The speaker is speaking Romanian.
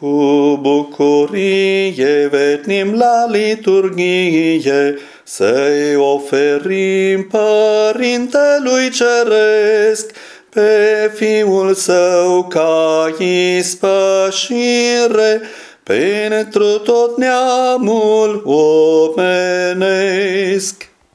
Cu bucurie venim la liturghie, Să-i oferim Părintelui Ceresc, Pe Fiul Său ca ispășire, Pentru tot neamul omenesc.